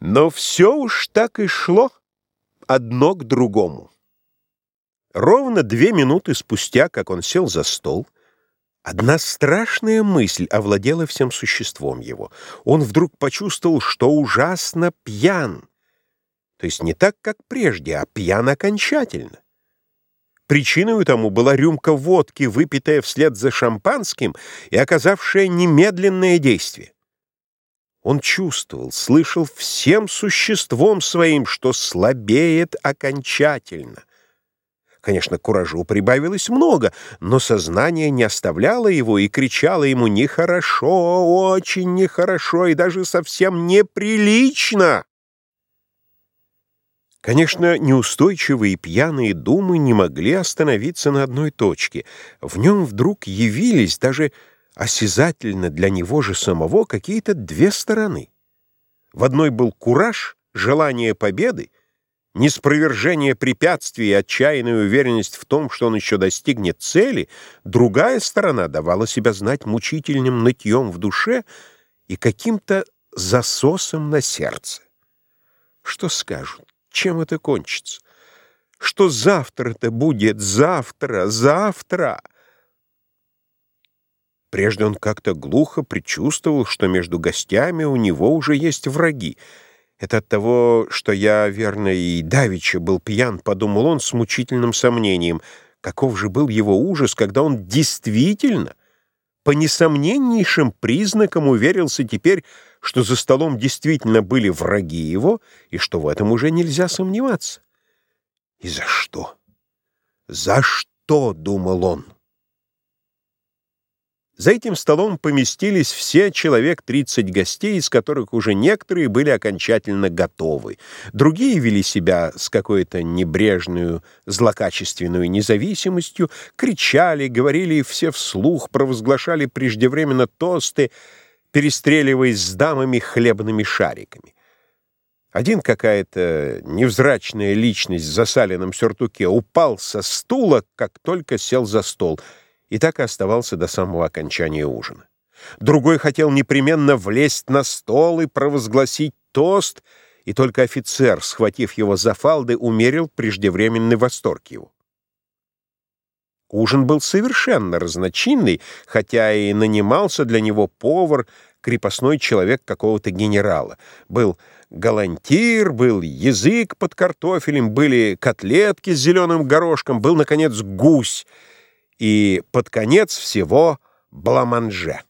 Но все уж так и шло, одно к другому. Ровно две минуты спустя, как он сел за стол, одна страшная мысль овладела всем существом его. Он вдруг почувствовал, что ужасно пьян. То есть не так, как прежде, а пьян окончательно. Причиной тому была рюмка водки, выпитая вслед за шампанским и оказавшая немедленное действие. Он чувствовал, слышал всем существом своим, что слабеет окончательно. Конечно, куражу прибавилось много, но сознание не оставляло его и кричало ему «нехорошо, очень нехорошо и даже совсем неприлично». Конечно, неустойчивые пьяные думы не могли остановиться на одной точке. В нем вдруг явились даже осязательно для него же самого какие-то две стороны. В одной был кураж, желание победы, неспровержение препятствий и отчаянная уверенность в том, что он еще достигнет цели, другая сторона давала себя знать мучительным нытьем в душе и каким-то засосом на сердце. Что скажут? Чем это кончится? Что завтра-то будет? Завтра, завтра! Прежде он как-то глухо предчувствовал, что между гостями у него уже есть враги. Это от того, что я, верно, и давеча был пьян, подумал он с мучительным сомнением. Каков же был его ужас, когда он действительно, по несомненнейшим признакам уверился теперь, что за столом действительно были враги его, и что в этом уже нельзя сомневаться. И за что? За что, думал он? За этим столом поместились все человек 30 гостей, из которых уже некоторые были окончательно готовы. Другие вели себя с какой-то небрежную, злокачественную независимостью, кричали, говорили все вслух, провозглашали преждевременно тосты, перестреливаясь с дамами хлебными шариками. Один какая-то невзрачная личность в засаленном сюртуке упал со стула, как только сел за стол — и так и оставался до самого окончания ужина. Другой хотел непременно влезть на стол и провозгласить тост, и только офицер, схватив его за фалды, умерил преждевременный восторг его. Ужин был совершенно разночинный, хотя и нанимался для него повар, крепостной человек какого-то генерала. Был галантир, был язык под картофелем, были котлетки с зеленым горошком, был, наконец, гусь — и под конец всего бламанже.